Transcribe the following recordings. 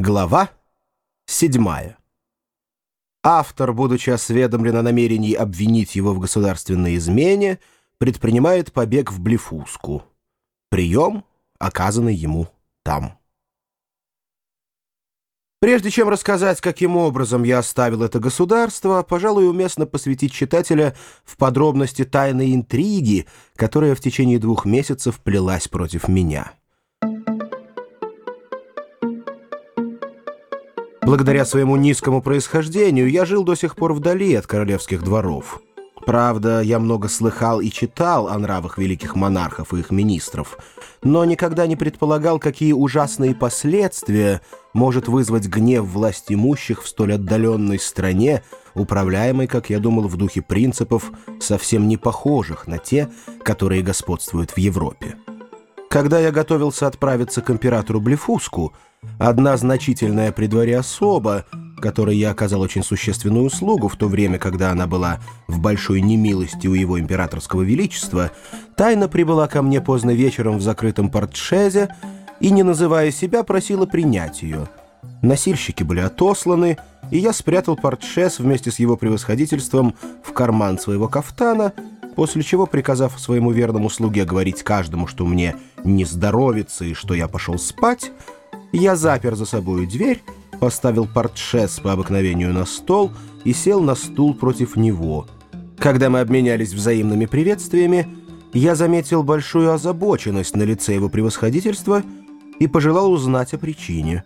Глава 7. Автор, будучи осведомлен о намерении обвинить его в государственной измене, предпринимает побег в Блефуску. Прием, оказанный ему там. Прежде чем рассказать, каким образом я оставил это государство, пожалуй, уместно посвятить читателя в подробности тайной интриги, которая в течение двух месяцев плелась против меня. Благодаря своему низкому происхождению я жил до сих пор вдали от королевских дворов. Правда, я много слыхал и читал о нравах великих монархов и их министров, но никогда не предполагал, какие ужасные последствия может вызвать гнев власть имущих в столь отдаленной стране, управляемой, как я думал, в духе принципов, совсем не похожих на те, которые господствуют в Европе. Когда я готовился отправиться к императору Блефуску, одна значительная при дворе особа, которой я оказал очень существенную услугу в то время, когда она была в большой немилости у его императорского величества, тайно прибыла ко мне поздно вечером в закрытом портшезе и, не называя себя, просила принять ее. Носильщики были отосланы, и я спрятал портшез вместе с его превосходительством в карман своего кафтана — после чего, приказав своему верному слуге говорить каждому, что мне не здоровится и что я пошел спать, я запер за собою дверь, поставил портшес по обыкновению на стол и сел на стул против него. Когда мы обменялись взаимными приветствиями, я заметил большую озабоченность на лице его превосходительства и пожелал узнать о причине.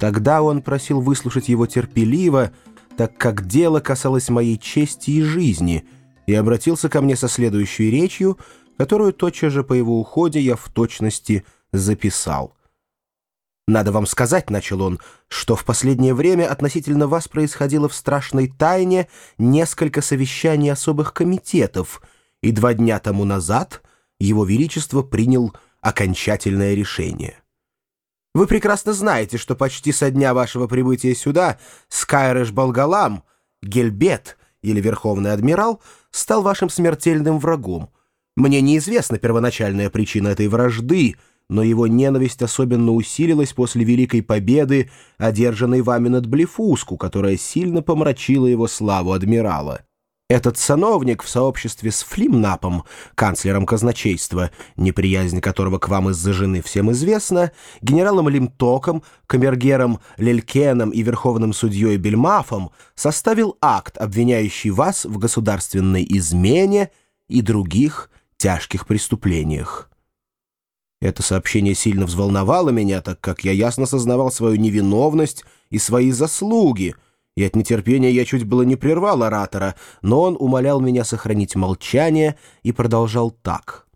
Тогда он просил выслушать его терпеливо, так как дело касалось моей чести и жизни — и обратился ко мне со следующей речью, которую тотчас же по его уходе я в точности записал. «Надо вам сказать, — начал он, — что в последнее время относительно вас происходило в страшной тайне несколько совещаний особых комитетов, и два дня тому назад Его Величество принял окончательное решение. Вы прекрасно знаете, что почти со дня вашего прибытия сюда Скайреш Балгалам, Гельбет или Верховный Адмирал — стал вашим смертельным врагом. Мне неизвестна первоначальная причина этой вражды, но его ненависть особенно усилилась после великой победы, одержанной вами над Блефуску, которая сильно помрачила его славу адмирала. Этот сановник в сообществе с Флимнапом, канцлером казначейства, неприязнь которого к вам из-за жены всем известна, генералом Лимтоком, камергером Лелькеном и верховным судьей Бельмафом составил акт, обвиняющий вас в государственной измене и других тяжких преступлениях. Это сообщение сильно взволновало меня, так как я ясно сознавал свою невиновность и свои заслуги — и от нетерпения я чуть было не прервал оратора, но он умолял меня сохранить молчание и продолжал так.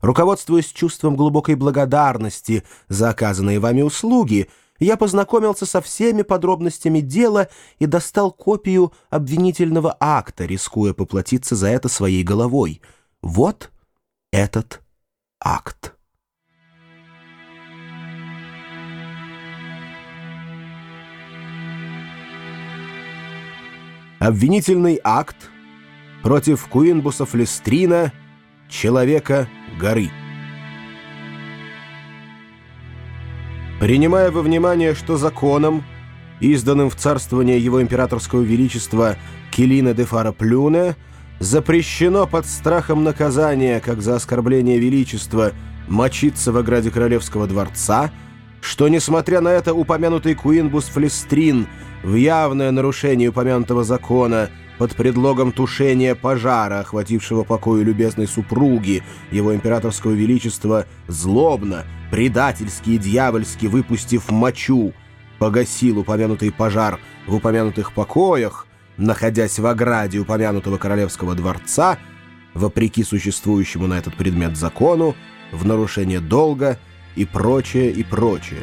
Руководствуясь чувством глубокой благодарности за оказанные вами услуги, я познакомился со всеми подробностями дела и достал копию обвинительного акта, рискуя поплатиться за это своей головой. Вот этот акт. Обвинительный акт против Куинбуса Флестрина, человека горы. Принимая во внимание, что законом, изданным в царствование его императорского величества Келина де Фараплюне, запрещено под страхом наказания, как за оскорбление величества, мочиться в ограде королевского дворца, что, несмотря на это, упомянутый Куинбус Флестрин – в явное нарушение упомянутого закона под предлогом тушения пожара, охватившего покою любезной супруги, его императорского величества, злобно, предательски и дьявольски выпустив мочу, погасил упомянутый пожар в упомянутых покоях, находясь в ограде упомянутого королевского дворца, вопреки существующему на этот предмет закону, в нарушение долга и прочее, и прочее.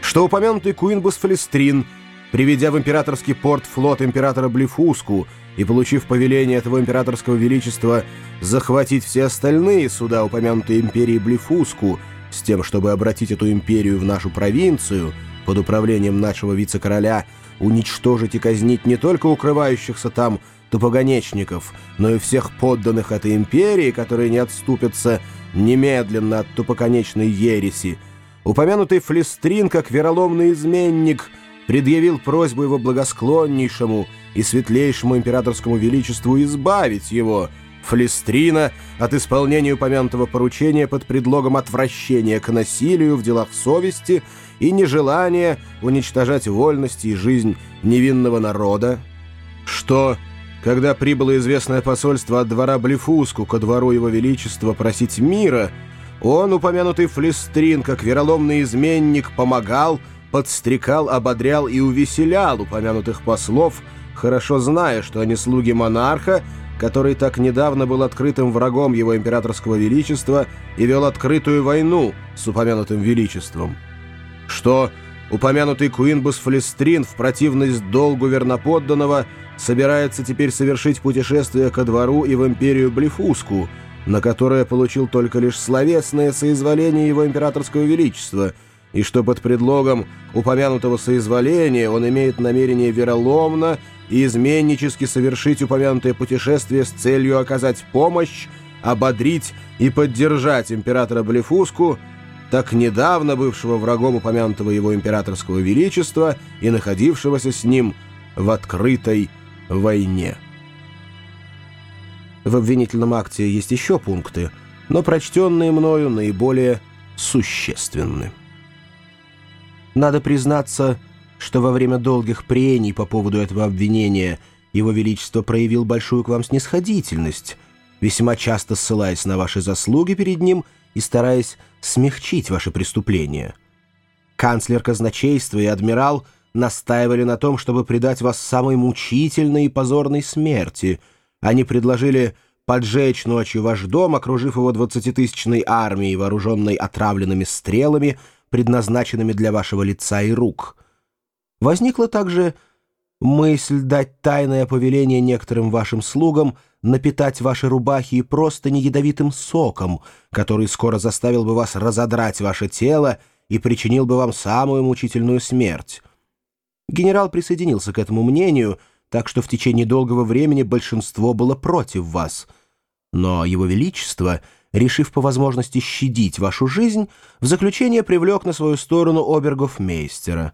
Что упомянутый Куинбус Фалестрин – приведя в императорский порт флот императора Блефуску и получив повеление этого императорского величества захватить все остальные суда упомянутой империи Блефуску с тем, чтобы обратить эту империю в нашу провинцию под управлением нашего вице-короля, уничтожить и казнить не только укрывающихся там тупогонечников, но и всех подданных этой империи, которые не отступятся немедленно от тупоконечной ереси, упомянутый Флестрин, как вероломный изменник, предъявил просьбу его благосклоннейшему и светлейшему императорскому величеству избавить его, Флестрина, от исполнения упомянутого поручения под предлогом отвращения к насилию в делах совести и нежелания уничтожать вольность и жизнь невинного народа, что когда прибыло известное посольство от двора Блефуску ко двору его величества просить мира, он, упомянутый Флестрин, как вероломный изменник, помогал, подстрекал, ободрял и увеселял упомянутых послов, хорошо зная, что они слуги монарха, который так недавно был открытым врагом его императорского величества и вел открытую войну с упомянутым величеством. Что упомянутый Куинбус Флестрин в противность долгу верноподданного – собирается теперь совершить путешествие ко двору и в империю Блефуску, на которое получил только лишь словесное соизволение его императорского величества, и что под предлогом упомянутого соизволения он имеет намерение вероломно и изменнически совершить упомянутое путешествие с целью оказать помощь, ободрить и поддержать императора Блефуску, так недавно бывшего врагом упомянутого его императорского величества и находившегося с ним в открытой войне. В обвинительном акте есть еще пункты, но прочтенные мною наиболее существенны. Надо признаться, что во время долгих прений по поводу этого обвинения Его Величество проявил большую к вам снисходительность, весьма часто ссылаясь на ваши заслуги перед ним и стараясь смягчить ваши преступления. Канцлер казначейства и адмирал – настаивали на том, чтобы предать вас самой мучительной и позорной смерти. Они предложили поджечь ночью ваш дом, окружив его двадцатитысячной армией, вооруженной отравленными стрелами, предназначенными для вашего лица и рук. Возникла также мысль дать тайное повеление некоторым вашим слугам напитать ваши рубахи и просто не ядовитым соком, который скоро заставил бы вас разодрать ваше тело и причинил бы вам самую мучительную смерть. Генерал присоединился к этому мнению, так что в течение долгого времени большинство было против вас. Но Его Величество, решив по возможности щадить вашу жизнь, в заключение привлек на свою сторону обергов-мейстера.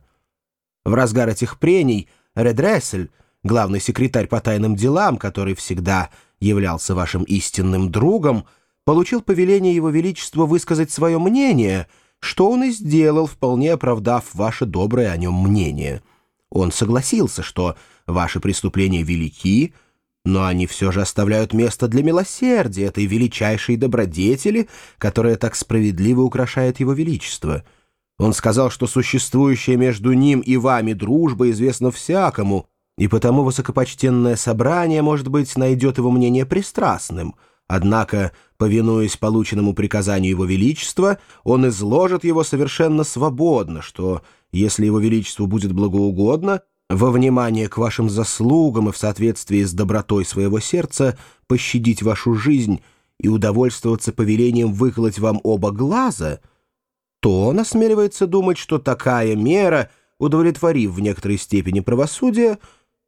В разгар этих прений Редрессель, главный секретарь по тайным делам, который всегда являлся вашим истинным другом, получил повеление Его Величества высказать свое мнение, что он и сделал, вполне оправдав ваше доброе о нем мнение — он согласился, что ваши преступления велики, но они все же оставляют место для милосердия, этой величайшей добродетели, которая так справедливо украшает его величество. Он сказал, что существующая между ним и вами дружба известна всякому, и потому высокопочтенное собрание, может быть, найдет его мнение пристрастным. Однако, повинуясь полученному приказанию его величества, он изложит его совершенно свободно, что если его величеству будет благоугодно, во внимание к вашим заслугам и в соответствии с добротой своего сердца пощадить вашу жизнь и удовольствоваться повелением выколоть вам оба глаза, то он осмеливается думать, что такая мера, удовлетворив в некоторой степени правосудие,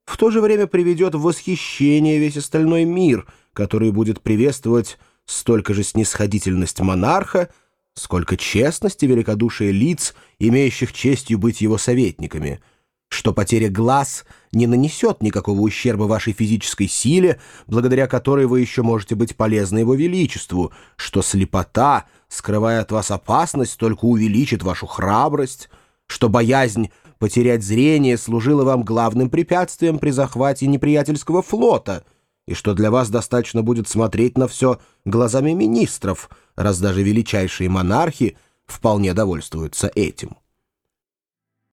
в то же время приведет в восхищение весь остальной мир, который будет приветствовать столько же снисходительность монарха, сколько честности великодушия лиц, имеющих честью быть его советниками, что потеря глаз не нанесет никакого ущерба вашей физической силе, благодаря которой вы еще можете быть полезны его величеству, что слепота, скрывая от вас опасность, только увеличит вашу храбрость, что боязнь потерять зрение служила вам главным препятствием при захвате неприятельского флота — и что для вас достаточно будет смотреть на все глазами министров, раз даже величайшие монархи вполне довольствуются этим.